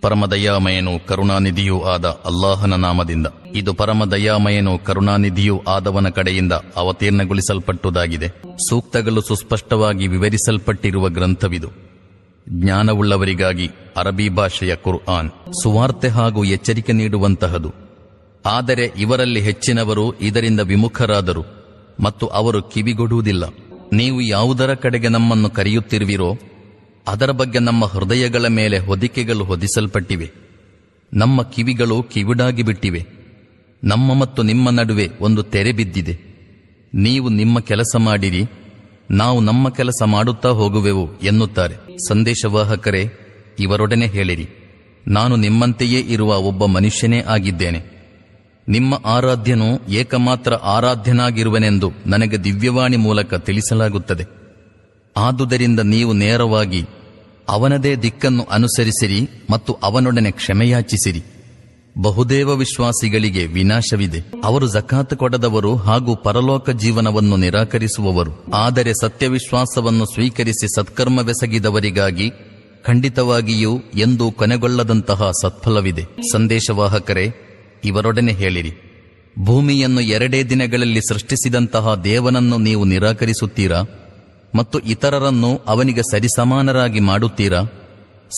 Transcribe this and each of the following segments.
ಪರಮದಯಾಮಯನು ಕರುಣಾನಿಧಿಯೂ ಆದ ಅಲ್ಲಾಹನ ನಾಮದಿಂದ. ಇದು ಪರಮದಯಾಮಯನು ಕರುಣಾನಿಧಿಯೂ ಆದವನ ಕಡೆಯಿಂದ ಅವತೀರ್ಣಗೊಳಿಸಲ್ಪಟ್ಟುದಾಗಿದೆ. ಸೂಕ್ತಗಳು ಸುಸ್ಪಷ್ಟವಾಗಿ ವಿವರಿಸಲ್ಪಟ್ಟಿರುವ ಗ್ರಂಥವಿದು. ಜ್ಞಾನವುಳ್ಳವರಿಗಾಗಿ ಅರಬಿ ಭಾಷೆಯ ಕುರ್ಆನ್ ಸುವಾರ್ತೆ ಹಾಗೂ ಎಚ್ಚರಿಕೆ ನೀಡುವಂತಹದು. ಆದರೆ ಇವರಲ್ಲಿ ಹೆಚ್ಚಿನವರು ಇದರಿಂದ ವಿಮುಖರಾದರು ಮತ್ತು ಅವರು ಕಿವಿಗೊಡುವುದಿಲ್ಲ. ನೀವು ಯಾವುದರ ಕಡೆಗೆ ನಮ್ಮನ್ನು ಕರೆಯುತ್ತಿರುವಿರೋ, ಅದರ ಬಗ್ಗೆ ನಮ್ಮ ಹೃದಯಗಳ ಮೇಲೆ ಹೊದಿಕೆಗಳು ಹೊದಿಸಲ್ಪಟ್ಟಿವೆ. ನಮ್ಮ ಕಿವಿಗಳು ಕಿವಿಡಾಗಿ ಬಿಟ್ಟಿವೆ. ನಮ್ಮ ಮತ್ತು ನಿಮ್ಮ ನಡುವೆ ಒಂದು ತೆರೆ ಬಿದ್ದಿದೆ. ನೀವು ನಿಮ್ಮ ಕೆಲಸ ಮಾಡಿರಿ, ನಾವು ನಮ್ಮ ಕೆಲಸ ಮಾಡುತ್ತಾ ಹೋಗುವೆವು ಎನ್ನುತ್ತಾರೆ. ಸಂದೇಶವಾಹಕರೇ, ಇವರೊಡನೆ ಹೇಳಿರಿ. ನಾನು ನಿಮ್ಮಂತೆಯೇ ಇರುವ ಒಬ್ಬ ಮನುಷ್ಯನೇ ಆಗಿದ್ದೇನೆ. ನಿಮ್ಮ ಆರಾಧ್ಯನು ಏಕಮಾತ್ರ ಆರಾಧ್ಯನಾಗಿರುವನೆಂದು ನನಗೆ ದಿವ್ಯವಾಣಿ ಮೂಲಕ ತಿಳಿಸಲಾಗುತ್ತದೆ. ಆದುದರಿಂದ ನೀವು ನೇರವಾಗಿ ಅವನದೇ ದಿಕ್ಕನ್ನು ಅನುಸರಿಸಿರಿ ಮತ್ತು ಅವನೊಡನೆ ಕ್ಷಮೆಯಾಚಿಸಿರಿ. ಬಹುದೇವ ವಿಶ್ವಾಸಿಗಳಿಗೆ ವಿನಾಶವಿದೆ. ಅವರು ಜಕಾತ್ ಕೊಡದವರು ಹಾಗೂ ಪರಲೋಕ ಜೀವನವನ್ನು ನಿರಾಕರಿಸುವವರು. ಆದರೆ ಸತ್ಯವಿಶ್ವಾಸವನ್ನು ಸ್ವೀಕರಿಸಿ ಸತ್ಕರ್ಮವೆಸಗಿದವರಿಗಾಗಿ ಖಂಡಿತವಾಗಿಯೂ ಎಂದೂ ಕೊನೆಗೊಳ್ಳದಂತಹ ಸತ್ಫಲವಿದೆ. ಸಂದೇಶವಾಹಕರೇ ಇವರೊಡನೆ ಹೇಳಿರಿ. ಭೂಮಿಯನ್ನು ಎರಡೇ ದಿನಗಳಲ್ಲಿ ಸೃಷ್ಟಿಸಿದಂತಹ ದೇವನನ್ನು ನೀವು ನಿರಾಕರಿಸುತ್ತೀರಾ? ಮತ್ತು ಇತರರನ್ನು ಅವನಿಗೆ ಸರಿಸಮಾನರಾಗಿ ಮಾಡುತ್ತೀರಾ?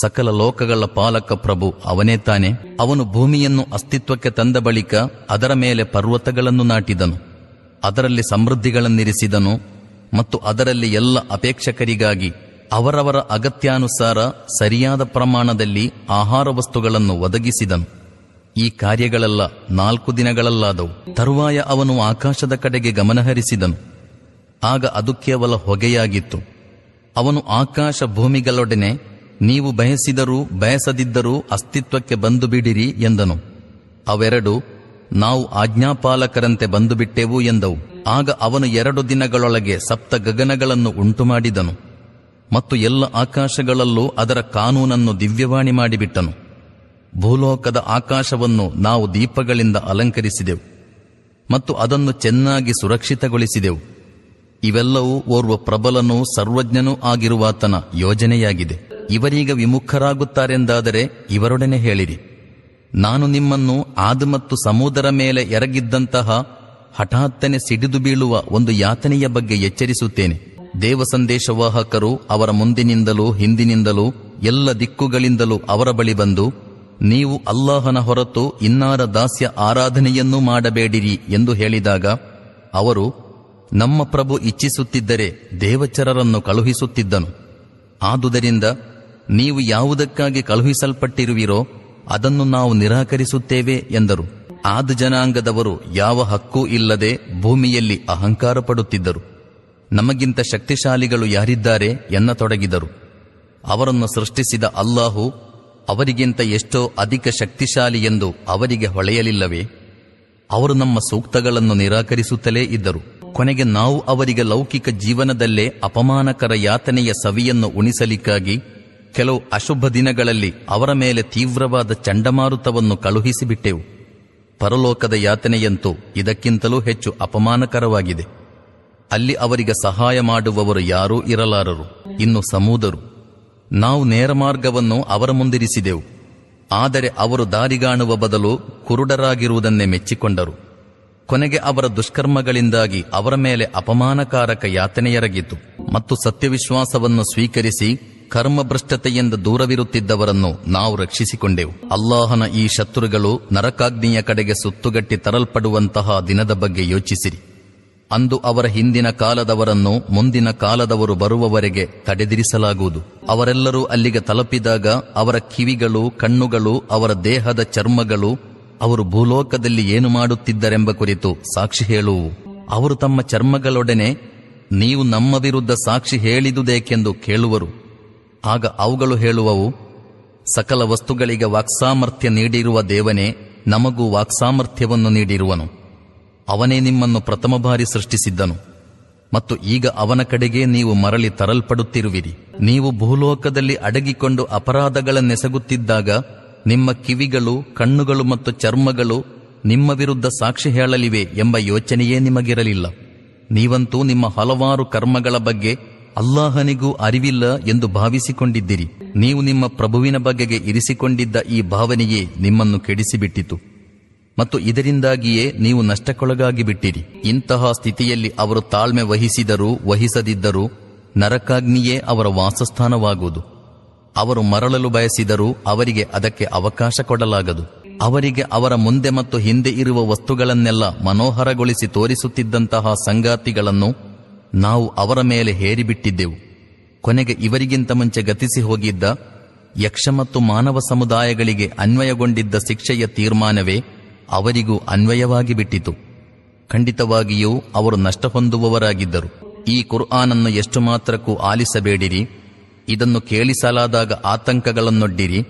ಸಕಲ ಲೋಕಗಳ ಪಾಲಕ ಪ್ರಭು ಅವನೇ ತಾನೆ. ಅವನು ಭೂಮಿಯನ್ನು ಅಸ್ತಿತ್ವಕ್ಕೆ ತಂದ ಬಳಿಕ ಅದರ ಮೇಲೆ ಪರ್ವತಗಳನ್ನು ನಾಟಿದನು. ಅದರಲ್ಲಿ ಸಮೃದ್ಧಿಗಳನ್ನಿರಿಸಿದನು. ಮತ್ತು ಅದರಲ್ಲಿ ಎಲ್ಲ ಅಪೇಕ್ಷಕರಿಗಾಗಿ ಅವರವರ ಅಗತ್ಯಾನುಸಾರ ಸರಿಯಾದ ಪ್ರಮಾಣದಲ್ಲಿ ಆಹಾರ ವಸ್ತುಗಳನ್ನು ಒದಗಿಸಿದನು. ಈ ಕಾರ್ಯಗಳೆಲ್ಲ, ನಾಲ್ಕು ದಿನಗಳಲ್ಲಾದವು. ತರುವಾಯ ಅವನು ಆಕಾಶದ ಕಡೆಗೆ ಗಮನಹರಿಸಿದನು. ಆಗ ಅದು ಕೇವಲ ಹೊಗೆಯಾಗಿತ್ತು. ಅವನು ಆಕಾಶ ಭೂಮಿಗಳೊಡನೆ, ನೀವು ಬಯಸಿದರೂ, ಬಯಸದಿದ್ದರೂ ಅಸ್ತಿತ್ವಕ್ಕೆ ಬಂದು ಬಿಡಿರಿ ಎಂದನು. ಅವೆರಡು ನಾವು ಆಜ್ಞಾಪಾಲಕರಂತೆ ಬಂದು ಬಿಟ್ಟೆವು ಎಂದವು. ಆಗ ಅವನು ಎರಡು ದಿನಗಳೊಳಗೆ ಸಪ್ತ ಗಗನಗಳನ್ನು ಉಂಟುಮಾಡಿದನು. ಮತ್ತು ಎಲ್ಲ ಆಕಾಶಗಳಲ್ಲೂ ಅದರ ಕಾನೂನನ್ನು ದಿವ್ಯವಾಣಿ ಮಾಡಿಬಿಟ್ಟನು. ಭೂಲೋಕದ ಆಕಾಶವನ್ನು ನಾವು ದೀಪಗಳಿಂದ ಅಲಂಕರಿಸಿದೆವು ಮತ್ತು ಅದನ್ನು ಚೆನ್ನಾಗಿ ಸುರಕ್ಷಿತಗೊಳಿಸಿದೆವು. ಇವೆಲ್ಲವೂ ಓರ್ವ ಪ್ರಬಲನೂ ಸರ್ವಜ್ಞನೂ ಆಗಿರುವಾತನ ಯೋಜನೆಯಾಗಿದೆ. ಇವರೀಗ ವಿಮುಖರಾಗುತ್ತಾರೆಂದಾದರೆ ಇವರೊಡನೆ ಹೇಳಿರಿ. ನಾನು ನಿಮ್ಮನ್ನು ಆದ ಮತ್ತು ಸಮುದ್ರ ಮೇಲೆ ಎರಗಿದ್ದಂತಹ ಹಠಾತ್ತನೆ ಸಿಡಿದು ಬೀಳುವ ಒಂದು ಯಾತನೆಯ ಬಗ್ಗೆ ಎಚ್ಚರಿಸುತ್ತೇನೆ. ದೇವ ಸಂದೇಶವಾಹಕರು ಅವರ ಮುಂದಿನಿಂದಲೂ ಹಿಂದಿನಿಂದಲೂ ಎಲ್ಲ ದಿಕ್ಕುಗಳಿಂದಲೂ ಅವರ ಬಳಿ ಬಂದು ನೀವು ಅಲ್ಲಾಹನ ಹೊರತು ಇನ್ನಾರ ದಾಸ್ಯ ಆರಾಧನೆಯನ್ನೂ ಮಾಡಬೇಡಿರಿ ಎಂದು ಹೇಳಿದಾಗ ಅವರು, ನಮ್ಮ ಪ್ರಭು ಇಚ್ಛಿಸುತ್ತಿದ್ದರೆ ದೇವಚರರನ್ನು ಕಳುಹಿಸುತ್ತಿದ್ದನು. ಆದುದರಿಂದ ನೀವು ಯಾವುದಕ್ಕಾಗಿ ಕಳುಹಿಸಲ್ಪಟ್ಟಿರುವಿರೋ ಅದನ್ನು ನಾವು ನಿರಾಕರಿಸುತ್ತೇವೆ ಎಂದರು. ಆದ ಜನಾಂಗದವರು ಯಾವ ಹಕ್ಕೂ ಇಲ್ಲದೆ ಭೂಮಿಯಲ್ಲಿ ಅಹಂಕಾರ ಪಡುತ್ತಿದ್ದರು. ನಮಗಿಂತ ಶಕ್ತಿಶಾಲಿಗಳು ಯಾರಿದ್ದಾರೆ ಎನ್ನತೊಡಗಿದರು. ಅವರನ್ನು ಸೃಷ್ಟಿಸಿದ ಅಲ್ಲಾಹು ಅವರಿಗಿಂತ ಎಷ್ಟೋ ಅಧಿಕ ಶಕ್ತಿಶಾಲಿ ಎಂದು ಅವರಿಗೆ ಹೊಳೆಯಲಿಲ್ಲವೇ? ಅವರು ನಮ್ಮ ಸೂಕ್ತಗಳನ್ನು ನಿರಾಕರಿಸುತ್ತಲೇ ಇದ್ದರು. ಕೊನೆಗೆ ನಾವು ಅವರಿಗೆ ಲೌಕಿಕ ಜೀವನದಲ್ಲೇ ಅಪಮಾನಕರ ಯಾತನೆಯ ಸವಿಯನ್ನು ಉಣಿಸಲಿಕ್ಕಾಗಿ ಕೆಲವು ಅಶುಭ ದಿನಗಳಲ್ಲಿ ಅವರ ಮೇಲೆ ತೀವ್ರವಾದ ಚಂಡಮಾರುತವನ್ನು ಕಳುಹಿಸಿಬಿಟ್ಟೆವು. ಪರಲೋಕದ ಯಾತನೆಯಂತೂ ಇದಕ್ಕಿಂತಲೂ ಹೆಚ್ಚು ಅಪಮಾನಕರವಾಗಿದೆ. ಅಲ್ಲಿ ಅವರಿಗೆ ಸಹಾಯ ಮಾಡುವವರು ಯಾರೂ ಇರಲಾರರು. ಇನ್ನು ಸಮೂದರು. ನಾವು ನೇರ ಮಾರ್ಗವನ್ನು ಅವರ ಮುಂದಿರಿಸಿದೆವು. ಆದರೆ ಅವರು ದಾರಿಗಾಣುವ ಬದಲು ಕುರುಡರಾಗಿರುವುದನ್ನೇ ಮೆಚ್ಚಿಕೊಂಡರು. ಕೊನೆಗೆ ಅವರ ದುಷ್ಕರ್ಮಗಳಿಂದಾಗಿ ಅವರ ಮೇಲೆ ಅಪಮಾನಕಾರಕ ಯಾತನೆಯರಗಿತು ಮತ್ತು ಸತ್ಯವಿಶ್ವಾಸವನ್ನು ಸ್ವೀಕರಿಸಿ ಕರ್ಮಭ್ರಷ್ಟತೆಯಿಂದ ದೂರವಿರುತ್ತಿದ್ದವರನ್ನು ನಾವು ರಕ್ಷಿಸಿಕೊಂಡೆವು. ಅಲ್ಲಾಹನ ಈ ಶತ್ರುಗಳು ನರಕಾಗ್ನಿಯ ಕಡೆಗೆ ಸುತ್ತುಗಟ್ಟಿ ತರಲ್ಪಡುವಂತಹ ದಿನದ ಬಗ್ಗೆ ಯೋಚಿಸಿರಿ. ಅಂದು ಅವರ ಹಿಂದಿನ ಕಾಲದವರನ್ನು ಮುಂದಿನ ಕಾಲದವರು ಬರುವವರೆಗೆ ತಡೆದಿರಿಸಲಾಗುವುದು. ಅವರೆಲ್ಲರೂ ಅಲ್ಲಿಗೆ ತಲುಪಿದಾಗ ಅವರ ಕಿವಿಗಳು, ಕಣ್ಣುಗಳು, ಅವರ ದೇಹದ ಚರ್ಮಗಳು, ಅವರು ಭೂಲೋಕದಲ್ಲಿ ಏನು ಮಾಡುತ್ತಿದ್ದರೆಂಬ ಕುರಿತು ಸಾಕ್ಷಿ ಹೇಳುವು ಅವರು ತಮ್ಮ ಚರ್ಮಗಳೊಡನೆ, ನೀವು ನಮ್ಮ ವಿರುದ್ಧ ಸಾಕ್ಷಿ ಹೇಳಿದುದೇಕೆಂದು ಕೇಳುವರು. ಆಗ ಅವುಗಳು ಹೇಳುವವು, ಸಕಲ ವಸ್ತುಗಳಿಗೆ ವಾಕ್ಸಾಮರ್ಥ್ಯ ನೀಡಿರುವ ದೇವನೇ, ನಮಗೂ ವಾಕ್ಸಾಮರ್ಥ್ಯವನ್ನು ನೀಡಿರುವನು. ಅವನೇ ನಿಮ್ಮನ್ನು ಪ್ರಥಮ ಬಾರಿ ಸೃಷ್ಟಿಸಿದ್ದನು. ಮತ್ತು ಈಗ ಅವನ ಕಡೆಗೆ ನೀವು ಮರಳಿ ತರಲ್ಪಡುತ್ತಿರುವಿರಿ. ನೀವು ಭೂಲೋಕದಲ್ಲಿ ಅಡಗಿಕೊಂಡು ಅಪರಾಧಗಳನ್ನೆಸಗುತ್ತಿದ್ದಾಗ, ನಿಮ್ಮ ಕಿವಿಗಳು, ಕಣ್ಣುಗಳು ಮತ್ತು ಚರ್ಮಗಳು ನಿಮ್ಮ ವಿರುದ್ಧ ಸಾಕ್ಷಿ ಹೇಳಲಿವೆ ಎಂಬ ಯೋಚನೆಯೇ ನಿಮಗಿರಲಿಲ್ಲ. ನೀವಂತೂ ನಿಮ್ಮ ಹಲವಾರು ಕರ್ಮಗಳ ಬಗ್ಗೆ ಅಲ್ಲಾಹನಿಗೂ ಅರಿವಿಲ್ಲ ಎಂದು ಭಾವಿಸಿಕೊಂಡಿದ್ದಿರಿ. ನೀವು ನಿಮ್ಮ ಪ್ರಭುವಿನ ಬಗೆಗೆ ಇರಿಸಿಕೊಂಡಿದ್ದ ಈ ಭಾವನೆಯೇ ನಿಮ್ಮನ್ನು ಕೆಡಿಸಿಬಿಟ್ಟಿತು. ಮತ್ತು ಇದರಿಂದಾಗಿಯೇ ನೀವು ನಷ್ಟಕ್ಕೊಳಗಾಗಿ ಬಿಟ್ಟಿರಿ. ಇಂತಹ ಸ್ಥಿತಿಯಲ್ಲಿ ಅವರು ತಾಳ್ಮೆ ವಹಿಸಿದರೂ ವಹಿಸದಿದ್ದರೂ ನರಕಾಗ್ನಿಯೇ ಅವರ ವಾಸಸ್ಥಾನವಾಗುವುದು. ಅವರು ಮರಳಲು ಬಯಸಿದರೂ ಅವರಿಗೆ ಅದಕ್ಕೆ ಅವಕಾಶ ಕೊಡಲಾಗದು. ಅವರಿಗೆ ಅವರ ಮುಂದೆ ಮತ್ತು ಹಿಂದೆ ಇರುವ ವಸ್ತುಗಳನ್ನೆಲ್ಲ ಮನೋಹರಗೊಳಿಸಿ ತೋರಿಸುತ್ತಿದ್ದಂತಹ ಸಂಗಾತಿಗಳನ್ನು ನಾವು ಅವರ ಮೇಲೆ ಹೇರಿಬಿಟ್ಟಿದ್ದೆವು. ಕೊನೆಗೆ ಇವರಿಗಿಂತ ಮುಂಚೆ ಗತಿಸಿ ಹೋಗಿದ್ದ ಯಕ್ಷ ಮತ್ತು ಮಾನವ ಸಮುದಾಯಗಳಿಗೆ ಅನ್ವಯಗೊಂಡಿದ್ದ ಶಿಕ್ಷೆಯ ತೀರ್ಮಾನವೇ ಅವರಿಗೂ ಅನ್ವಯವಾಗಿ ಬಿಟ್ಟಿತು. ಖಂಡಿತವಾಗಿಯೂ ಅವರು ನಷ್ಟ ಹೊಂದುವವರಾಗಿದ್ದರು ಈ ಕುರ್ಆನನ್ನು ಎಷ್ಟು ಮಾತ್ರಕ್ಕೂ ಆಲಿಸಬೇಡಿರಿ. ಇದನ್ನು ಕೇಳಿಸಲಾದಾಗ ಆತಂಕಗಳನ್ನೊಡ್ಡಿರಿ.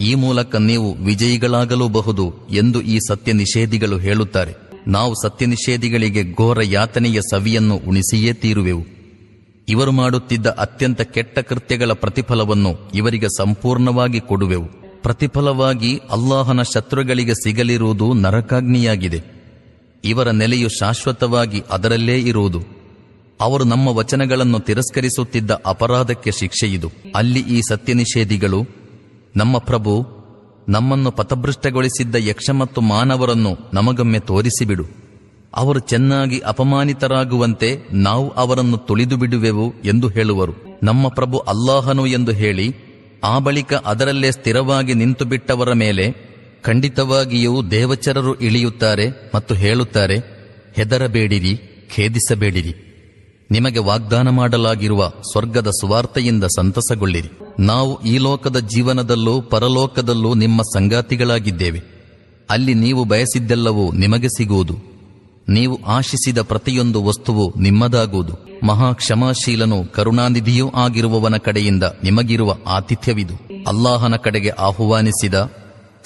ಈ ಮೂಲಕ ನೀವು ವಿಜಯಿಗಳಾಗಲೂಬಹುದು ಎಂದು ಈ ಸತ್ಯ ನಿಷೇಧಿಗಳು ಹೇಳುತ್ತಾರೆ. ನಾವು ಸತ್ಯ ನಿಷೇಧಿಗಳಿಗೆ ಘೋರ ಯಾತನೆಯ ಸವಿಯನ್ನು ಉಣಿಸಿಯೇ ತೀರುವೆವು. ಇವರು ಮಾಡುತ್ತಿದ್ದ ಅತ್ಯಂತ ಕೆಟ್ಟ ಕೃತ್ಯಗಳ ಪ್ರತಿಫಲವನ್ನು ಇವರಿಗೆ ಸಂಪೂರ್ಣವಾಗಿ ಕೊಡುವೆವು. ಪ್ರತಿಫಲವಾಗಿ ಅಲ್ಲಾಹನ ಶತ್ರುಗಳಿಗೆ ಸಿಗಲಿರುವುದು ನರಕಾಗ್ನಿಯಾಗಿದೆ. ಇವರ ನೆಲೆಯು ಶಾಶ್ವತವಾಗಿ ಅದರಲ್ಲೇ ಇರುವುದು. ಅವರು ನಮ್ಮ ವಚನಗಳನ್ನು ತಿರಸ್ಕರಿಸುತ್ತಿದ್ದ ಅಪರಾಧಕ್ಕೆ ಶಿಕ್ಷೆಯಿದು. ಅಲ್ಲಿ ಈ ಸತ್ಯ ನಿಷೇಧಿಗಳು ನಮ್ಮ ಪ್ರಭು, ನಮ್ಮನ್ನು ಪಥಭೃಷ್ಟಗೊಳಿಸಿದ್ದ ಯಕ್ಷ ಮತ್ತು ಮಾನವರನ್ನು ನಮಗೊಮ್ಮೆ ತೋರಿಸಿಬಿಡು. ಅವರು ಚೆನ್ನಾಗಿ ಅಪಮಾನಿತರಾಗುವಂತೆ ನಾವು ಅವರನ್ನು ತುಳಿದು ಬಿಡುವೆವು ಎಂದು ಹೇಳುವರು. ನಮ್ಮ ಪ್ರಭು ಅಲ್ಲಾಹನು ಎಂದು ಹೇಳಿ ಆ ಬಳಿಕ ಅದರಲ್ಲೇ ಸ್ಥಿರವಾಗಿ ನಿಂತುಬಿಟ್ಟವರ ಮೇಲೆ ಖಂಡಿತವಾಗಿಯೂ ದೇವಚರರು ಇಳಿಯುತ್ತಾರೆ ಮತ್ತು ಹೇಳುತ್ತಾರೆ, ಹೆದರಬೇಡಿರಿ, ಖೇದಿಸಬೇಡಿರಿ. ನಿಮಗೆ ವಾಗ್ದಾನ ಮಾಡಲಾಗಿರುವ ಸ್ವರ್ಗದ ಸುವಾರ್ತೆಯಿಂದ ಸಂತಸಗೊಳ್ಳಿರಿ. ನಾವು ಈ ಲೋಕದ ಜೀವನದಲ್ಲೂ ಪರಲೋಕದಲ್ಲೂ ನಿಮ್ಮ ಸಂಗಾತಿಗಳಾಗಿದ್ದೇವೆ. ಅಲ್ಲಿ ನೀವು ಬಯಸಿದ್ದೆಲ್ಲವೂ ನಿಮಗೆ ಸಿಗುವುದು. ನೀವು ಆಶಿಸಿದ ಪ್ರತಿಯೊಂದು ವಸ್ತುವು ನಿಮ್ಮದಾಗುವುದು. ಮಹಾ ಕ್ಷಮಾಶೀಲನು ಕರುಣಾನಿಧಿಯೂ ಆಗಿರುವವನ ಕಡೆಯಿಂದ ನಿಮಗಿರುವ ಆತಿಥ್ಯವಿದು. ಅಲ್ಲಾಹನ ಕಡೆಗೆ ಆಹ್ವಾನಿಸಿದ,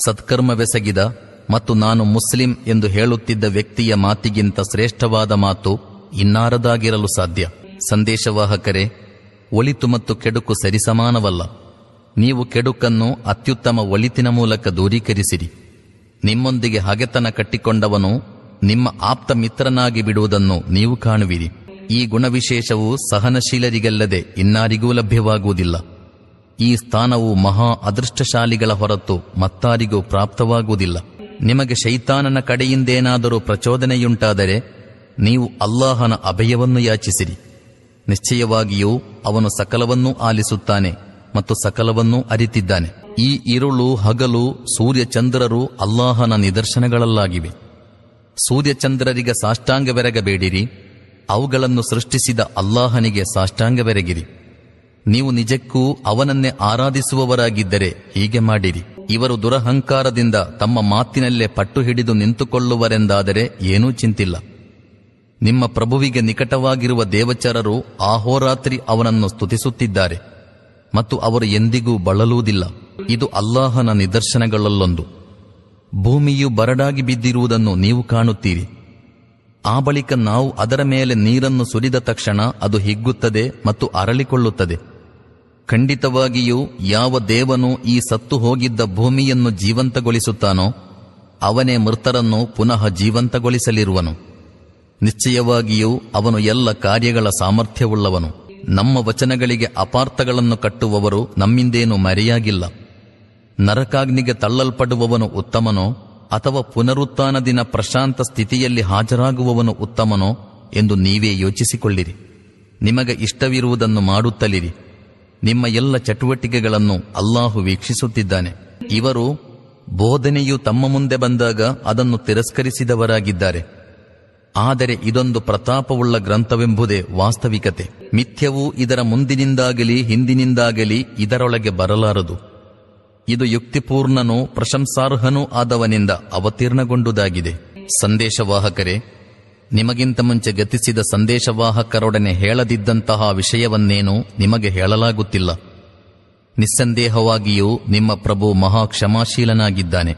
ಸತ್ಕರ್ಮವೆಸಗಿದ ಮತ್ತು ನಾನು ಮುಸ್ಲಿಂ ಎಂದು ಹೇಳುತ್ತಿದ್ದ ವ್ಯಕ್ತಿಯ ಮಾತಿಗಿಂತ ಶ್ರೇಷ್ಠವಾದ ಮಾತು ಇನ್ನಾರದಾಗಿರಲು ಸಾಧ್ಯ. ಸಂದೇಶವಾಹಕರೇ, ಒಳಿತು ಮತ್ತು ಕೆಡುಕು ಸರಿಸಮಾನವಲ್ಲ. ನೀವು ಕೆಡುಕನ್ನು ಅತ್ಯುತ್ತಮ ಒಳಿತಿನ ಮೂಲಕ ದೂರೀಕರಿಸಿರಿ. ನಿಮ್ಮೊಂದಿಗೆ ಹಗೆತನ ಕಟ್ಟಿಕೊಂಡವನು ನಿಮ್ಮ ಆಪ್ತ ಮಿತ್ರನಾಗಿ ಬಿಡುವುದನ್ನು ನೀವು ಕಾಣುವಿರಿ. ಈ ಗುಣವಿಶೇಷವು ಸಹನಶೀಲರಿಗಲ್ಲದೆ ಇನ್ನಾರಿಗೂ ಲಭ್ಯವಾಗುವುದಿಲ್ಲ. ಈ ಸ್ಥಾನವು ಮಹಾ ಅದೃಷ್ಟಶಾಲಿಗಳ ಹೊರತು ಮತ್ತಾರಿಗೂ ಪ್ರಾಪ್ತವಾಗುವುದಿಲ್ಲ. ನಿಮಗೆ ಶೈತಾನನ ಕಡೆಯಿಂದೇನಾದರೂ ಪ್ರಚೋದನೆಯುಂಟಾದರೆ ನೀವು ಅಲ್ಲಾಹನ ಅಭಯವನ್ನು ಯಾಚಿಸಿರಿ. ನಿಶ್ಚಯವಾಗಿಯೂ ಅವನು ಸಕಲವನ್ನೂ ಆಲಿಸುತ್ತಾನೆ ಮತ್ತು ಸಕಲವನ್ನೂ ಅರಿತಿದ್ದಾನೆ. ಈ ಇರುಳು, ಹಗಲು ಸೂರ್ಯಚಂದ್ರರು ಅಲ್ಲಾಹನ ನಿದರ್ಶನಗಳಲ್ಲಾಗಿವೆ. ಸೂರ್ಯಚಂದ್ರರಿಗೆ ಸಾಷ್ಟಾಂಗವೆರಗಬೇಡಿರಿ, ಅವುಗಳನ್ನು ಸೃಷ್ಟಿಸಿದ ಅಲ್ಲಾಹನಿಗೆ ಸಾಷ್ಟಾಂಗವೆರಗಿರಿ. ನೀವು ನಿಜಕ್ಕೂ ಅವನನ್ನೇ ಆರಾಧಿಸುವವರಾಗಿದ್ದರೆ ಹೀಗೆ ಮಾಡಿರಿ. ಇವರು ದುರಹಂಕಾರದಿಂದ ತಮ್ಮ ಮಾತಿನಲ್ಲೇ ಪಟ್ಟು ಹಿಡಿದು ನಿಂತುಕೊಳ್ಳುವರೆಂದಾದರೆ ಏನೂ ಚಿಂತಿಲ್ಲ. ನಿಮ್ಮ ಪ್ರಭುವಿಗೆ ನಿಕಟವಾಗಿರುವ ದೇವಚರರು ಆಹೋರಾತ್ರಿ ಅವನನ್ನು ಸ್ತುತಿಸುತ್ತಿದ್ದಾರೆ, ಮತ್ತು ಅವರು ಎಂದಿಗೂ ಬಳಲುವುದಿಲ್ಲ. ಇದು ಅಲ್ಲಾಹನ ನಿದರ್ಶನಗಳಲ್ಲೊಂದು. ಭೂಮಿಯು ಬರಡಾಗಿ ಬಿದ್ದಿರುವುದನ್ನು ನೀವು ಕಾಣುತ್ತೀರಿ. ಆ ಬಳಿಕ ನಾವು ಅದರ ಮೇಲೆ ನೀರನ್ನು ಸುರಿದ ತಕ್ಷಣ ಅದು ಹಿಗ್ಗುತ್ತದೆ ಮತ್ತು ಅರಳಿಕೊಳ್ಳುತ್ತದೆ. ಖಂಡಿತವಾಗಿಯೂ ಯಾವ ದೇವನು ಈ ಸತ್ತು ಹೋಗಿದ್ದ ಭೂಮಿಯನ್ನು ಜೀವಂತಗೊಳಿಸುತ್ತಾನೋ, ಅವನೇ ಮೃತರನ್ನು ಪುನಃ ಜೀವಂತಗೊಳಿಸಲಿರುವನು. ನಿಶ್ಚಯವಾಗಿಯೂ ಅವನು ಎಲ್ಲ ಕಾರ್ಯಗಳ ಸಾಮರ್ಥ್ಯವುಳ್ಳವನು. ನಮ್ಮ ವಚನಗಳಿಗೆ ಅಪಾರ್ಥಗಳನ್ನು ಕಟ್ಟುವವರು ನಮ್ಮಿಂದೇನು ಮರೆಯಾಗಿಲ್ಲ. ನರಕಾಗ್ನಿಗೆ ತಳ್ಳಲ್ಪಡುವವನು ಉತ್ತಮನೋ ಅಥವಾ ಪುನರುತ್ಥಾನ ದಿನ ಪ್ರಶಾಂತ ಸ್ಥಿತಿಯಲ್ಲಿ ಹಾಜರಾಗುವವನು ಉತ್ತಮನೋ ಎಂದು ನೀವೇ ಯೋಚಿಸಿಕೊಳ್ಳಿರಿ. ನಿಮಗೆ ಇಷ್ಟವಿರುವುದನ್ನು ಮಾಡುತ್ತಲಿರಿ. ನಿಮ್ಮ ಎಲ್ಲ ಚಟುವಟಿಕೆಗಳನ್ನು ಅಲ್ಲಾಹು ವೀಕ್ಷಿಸುತ್ತಿದ್ದಾನೆ. ಇವರು ಬೋಧನೆಯು ತಮ್ಮ ಮುಂದೆ ಬಂದಾಗ ಅದನ್ನು ತಿರಸ್ಕರಿಸಿದವರಾಗಿದ್ದಾರೆ. ಆದರೆ ಇದೊಂದು ಪ್ರತಾಪವುಳ್ಳ ಗ್ರಂಥವೆಂಬುದೇ ವಾಸ್ತವಿಕತೆ. ಮಿಥ್ಯವೂ ಇದರ ಮುಂದಿನಿಂದಾಗಲಿ ಹಿಂದಿನಿಂದಾಗಲಿ ಇದರೊಳಗೆ ಬರಲಾರದು. ಇದು ಯುಕ್ತಿಪೂರ್ಣನೂ ಪ್ರಶಂಸಾರ್ಹನೂ ಆದವನಿಂದ ಅವತೀರ್ಣಗೊಂಡುದಾಗಿದೆ. ಸಂದೇಶವಾಹಕರೇ, ನಿಮಗಿಂತ ಮುಂಚೆ ಗತಿಸಿದ ಸಂದೇಶವಾಹಕರೊಡನೆ ಹೇಳದಿದ್ದಂತಹ ವಿಷಯವನ್ನೇನೂ ನಿಮಗೆ ಹೇಳಲಾಗುತ್ತಿಲ್ಲ. ನಿಸ್ಸಂದೇಹವಾಗಿಯೂ ನಿಮ್ಮ ಪ್ರಭು ಮಹಾ ಕ್ಷಮಾಶೀಲನಾಗಿದ್ದಾನೆ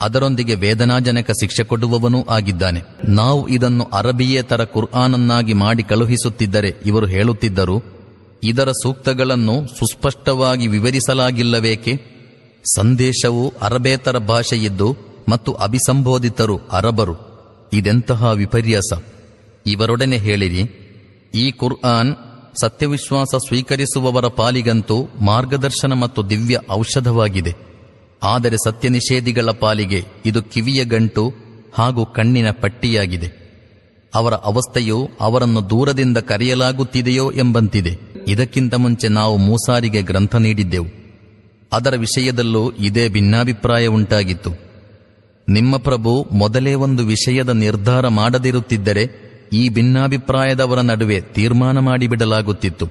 ಅದರೊಂದಿಗೆ ವೇದನಾಜನಕ ಶಿಕ್ಷೆ ಕೊಡುವವನೂ ಆಗಿದ್ದಾನೆ. ನಾವು ಇದನ್ನು ಅರಬಿಯೇತರ ಕುರ್ಆನನ್ನಾಗಿ ಮಾಡಿ ಕಳುಹಿಸುತ್ತಿದ್ದರೆ ಇವರು ಹೇಳುತ್ತಿದ್ದರು, ಇದರ ಸೂಕ್ತಗಳನ್ನು ಸುಸ್ಪಷ್ಟವಾಗಿ ವಿವರಿಸಲಾಗಿಲ್ಲವೇಕೆ? ಸಂದೇಶವು ಅರಬೇತರ ಭಾಷೆಯಿದ್ದು ಮತ್ತು ಅಭಿಸಂಬೋಧಿತರು ಅರಬರು. ಇದೆಂತಹ ವಿಪರ್ಯಾಸ? ಇವರೊಡನೆ ಹೇಳಿರಿ. ಈ ಕುರ್ಆನ್ ಸತ್ಯವಿಶ್ವಾಸ ಸ್ವೀಕರಿಸುವವರ ಪಾಲಿಗಂತೂ ಮಾರ್ಗದರ್ಶನ ಮತ್ತು ದಿವ್ಯ ಔಷಧವಾಗಿದೆ. ಆದರೆ ಸತ್ಯ ನಿಷೇಧಿಗಳ ಪಾಲಿಗೆ ಇದು ಕಿವಿಯ ಗಂಟು ಹಾಗೂ ಕಣ್ಣಿನ ಪಟ್ಟಿಯಾಗಿದೆ. ಅವರ ಅವಸ್ಥೆಯು ಅವರನ್ನು ದೂರದಿಂದ ಕರೆಯಲಾಗುತ್ತಿದೆಯೋ ಎಂಬಂತಿದೆ. ಇದಕ್ಕಿಂತ ಮುಂಚೆ ನಾವು ಮೂಸಾರಿಗೆ ಗ್ರಂಥ ನೀಡಿದ್ದೆವು. ಅದರ ವಿಷಯದಲ್ಲೂ ಇದೇ ಭಿನ್ನಾಭಿಪ್ರಾಯ ಉಂಟಾಗಿತ್ತು. ನಿಮ್ಮ ಪ್ರಭು ಮೊದಲೇ ಒಂದು ವಿಷಯದ ನಿರ್ಧಾರ ಮಾಡದಿರುತ್ತಿದ್ದರೆ ಈ ಭಿನ್ನಾಭಿಪ್ರಾಯದವರ ನಡುವೆ ತೀರ್ಮಾನ ಮಾಡಿಬಿಡಲಾಗುತ್ತಿತ್ತು.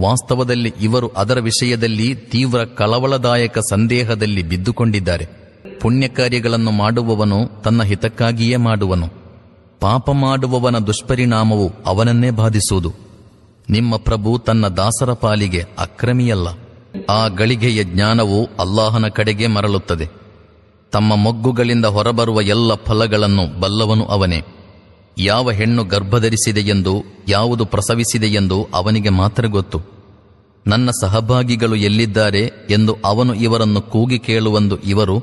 ವಾಸ್ತವದಲ್ಲಿ ಇವರು ಅದರ ವಿಷಯದಲ್ಲಿ ತೀವ್ರ ಕಳವಳದಾಯಕ ಸಂದೇಹದಲ್ಲಿ ಬಿದ್ದುಕೊಂಡಿದ್ದಾರೆ. ಪುಣ್ಯ ಕಾರ್ಯಗಳನ್ನು ಮಾಡುವವನು ತನ್ನ ಹಿತಕ್ಕಾಗಿಯೇ ಮಾಡುವನು. ಪಾಪ ಮಾಡುವವನ ದುಷ್ಪರಿಣಾಮವು ಅವನನ್ನೇ ಬಾಧಿಸುವುದು. ನಿಮ್ಮ ಪ್ರಭು ತನ್ನ ದಾಸರ ಪಾಲಿಗೆ ಅಕ್ರಮಿಯಲ್ಲ. ಆ ಗಳಿಗೆಯ ಜ್ಞಾನವು ಅಲ್ಲಾಹನ ಕಡೆಗೆ ಮರಳುತ್ತದೆ. ತಮ್ಮ ಮೊಗ್ಗುಗಳಿಂದ ಹೊರಬರುವ ಎಲ್ಲ ಫಲಗಳನ್ನು ಬಲ್ಲವನು ಅವನೇ. ಯಾವ ಹೆಣ್ಣು ಗರ್ಭಧರಿಸಿದೆಯೆಂದು, ಯಾವುದು ಪ್ರಸವಿಸಿದೆಯೆಂದು ಅವನಿಗೆ ಮಾತ್ರ ಗೊತ್ತು. ನನ್ನ ಸಹಭಾಗಿಗಳು ಎಲ್ಲಿದ್ದಾರೆ ಎಂದು ಅವನು ಇವರನ್ನು ಕೂಗಿ ಕೇಳುವಂದು ಇವರು,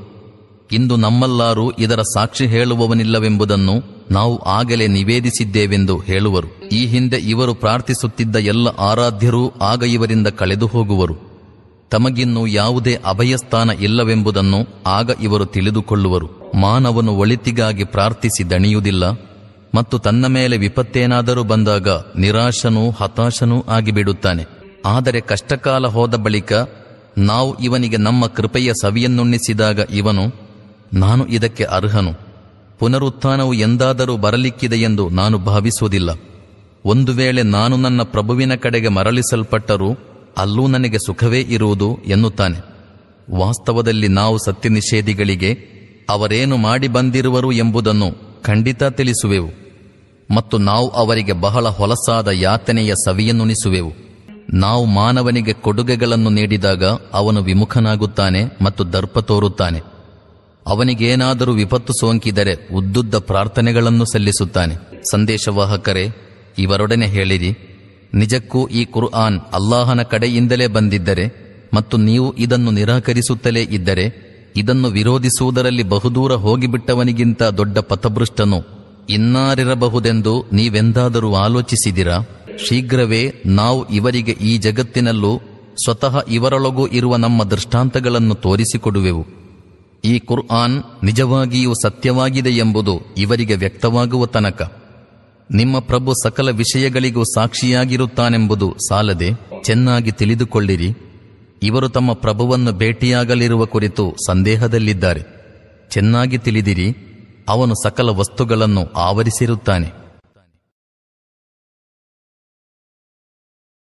ಇಂದು ನಮ್ಮಲ್ಲಾರೂ ಇದರ ಸಾಕ್ಷಿ ಹೇಳುವವನಿಲ್ಲವೆಂಬುದನ್ನು ನಾವು ಆಗಲೇ ನಿವೇದಿಸಿದ್ದೇವೆಂದು ಹೇಳುವರು. ಈ ಹಿಂದೆ ಇವರು ಪ್ರಾರ್ಥಿಸುತ್ತಿದ್ದ ಎಲ್ಲ ಆರಾಧ್ಯರೂ ಆಗ ಇವರಿಂದ ಕಳೆದು ಹೋಗುವರು ತಮಗಿನ್ನು ಯಾವುದೇ ಅಭಯಸ್ಥಾನ ಇಲ್ಲವೆಂಬುದನ್ನು ಆಗ ಇವರು ತಿಳಿದುಕೊಳ್ಳುವರು. ಮಾನವನು ಒಳಿತಿಗಾಗಿ ಪ್ರಾರ್ಥಿಸಿ ದಣಿಯುವುದಿಲ್ಲ ಮತ್ತು ತನ್ನ ಮೇಲೆ ವಿಪತ್ತೇನಾದರೂ ಬಂದಾಗ ನಿರಾಶನೂ ಹತಾಶನೂ ಆಗಿಬಿಡುತ್ತಾನೆ. ಆದರೆ ಕಷ್ಟಕಾಲ ಹೋದ ಬಳಿಕ ನಾವು ಇವನಿಗೆ ನಮ್ಮ ಕೃಪೆಯ ಸವಿಯನ್ನುಣ್ಣಿಸಿದಾಗ ಇವನು, ನಾನು ಇದಕ್ಕೆ ಅರ್ಹನು. ಪುನರುತ್ಥಾನವು ಎಂದಾದರೂ ಬರಲಿಕ್ಕಿದೆಯೆಂದು ನಾನು ಭಾವಿಸುವುದಿಲ್ಲ. ಒಂದು ವೇಳೆ ನಾನು ನನ್ನ ಪ್ರಭುವಿನ ಕಡೆಗೆ ಮರಳಿಸಲ್ಪಟ್ಟರೂ ಅಲ್ಲೂ ನನಗೆ ಸುಖವೇ ಇರುವುದು ಎನ್ನುತ್ತಾನೆ. ವಾಸ್ತವದಲ್ಲಿ ನಾವು ಸತ್ಯ ನಿಷೇಧಿಗಳಿಗೆ ಅವರೇನು ಮಾಡಿ ಬಂದಿರುವರು ಎಂಬುದನ್ನು ಖಂಡಿತ ತಿಳಿಸುವೆವು. ಮತ್ತು ನಾವು ಅವರಿಗೆ ಬಹಳ ಹೊಲಸಾದ ಯಾತನೆಯ ಸವಿಯನ್ನುಣಿಸುವೆವು. ನಾವು ಮಾನವನಿಗೆ ಕೊಡುಗೆಗಳನ್ನು ನೀಡಿದಾಗ ಅವನು ವಿಮುಖನಾಗುತ್ತಾನೆ ಮತ್ತು ದರ್ಪ ತೋರುತ್ತಾನೆ. ಅವನಿಗೇನಾದರೂ ವಿಪತ್ತು ಸೋಂಕಿದರೆ ಉದ್ದುದ್ದ ಪ್ರಾರ್ಥನೆಗಳನ್ನು ಸಲ್ಲಿಸುತ್ತಾನೆ. ಸಂದೇಶವಾಹಕರೇ, ಇವರೊಡನೆ ಹೇಳಿರಿ. ನಿಜಕ್ಕೂ ಈ ಕುರ್ಆನ್ ಅಲ್ಲಾಹನ ಕಡೆಯಿಂದಲೇ ಬಂದಿದ್ದರೆ ಮತ್ತು ನೀವು ಇದನ್ನು ನಿರಾಕರಿಸುತ್ತಲೇ ಇದ್ದರೆ, ಇದನ್ನು ವಿರೋಧಿಸುವುದರಲ್ಲಿ ಬಹುದೂರ ಹೋಗಿಬಿಟ್ಟವನಿಗಿಂತ ದೊಡ್ಡ ಪಥಭೃಷ್ಟನು ಇನ್ನಾರಿರಬಹುದೆಂದು ನೀವೆಂದಾದರೂ ಆಲೋಚಿಸಿದಿರಾ? ಶೀಘ್ರವೇ ನಾವು ಇವರಿಗೆ ಈ ಜಗತ್ತಿನಲ್ಲೂ ಸ್ವತಃ ಇವರೊಳಗೂ ಇರುವ ನಮ್ಮ ದೃಷ್ಟಾಂತಗಳನ್ನು ತೋರಿಸಿಕೊಡುವೆವು. ಈ ಕುರ್ಆನ್ ನಿಜವಾಗಿಯೂ ಸತ್ಯವಾಗಿದೆ ಎಂಬುದು ಇವರಿಗೆ ವ್ಯಕ್ತವಾಗುವ ತನಕ. ನಿಮ್ಮ ಪ್ರಭು ಸಕಲ ವಿಷಯಗಳಿಗೂ ಸಾಕ್ಷಿಯಾಗಿರುತ್ತಾನೆಂಬುದು ಸಾಲದೆ ಚೆನ್ನಾಗಿ ತಿಳಿದುಕೊಳ್ಳಿರಿ. ಇವರು ತಮ್ಮ ಪ್ರಭುವನ್ನು ಭೇಟಿಯಾಗಲಿರುವ ಕುರಿತು ಸಂದೇಹದಲ್ಲಿದ್ದಾರೆ. ಚೆನ್ನಾಗಿ ತಿಳಿದಿರಿ. ಅವನು ಸಕಲ ವಸ್ತುಗಳನ್ನು ಆವರಿಸಿರುತ್ತಾನೆ.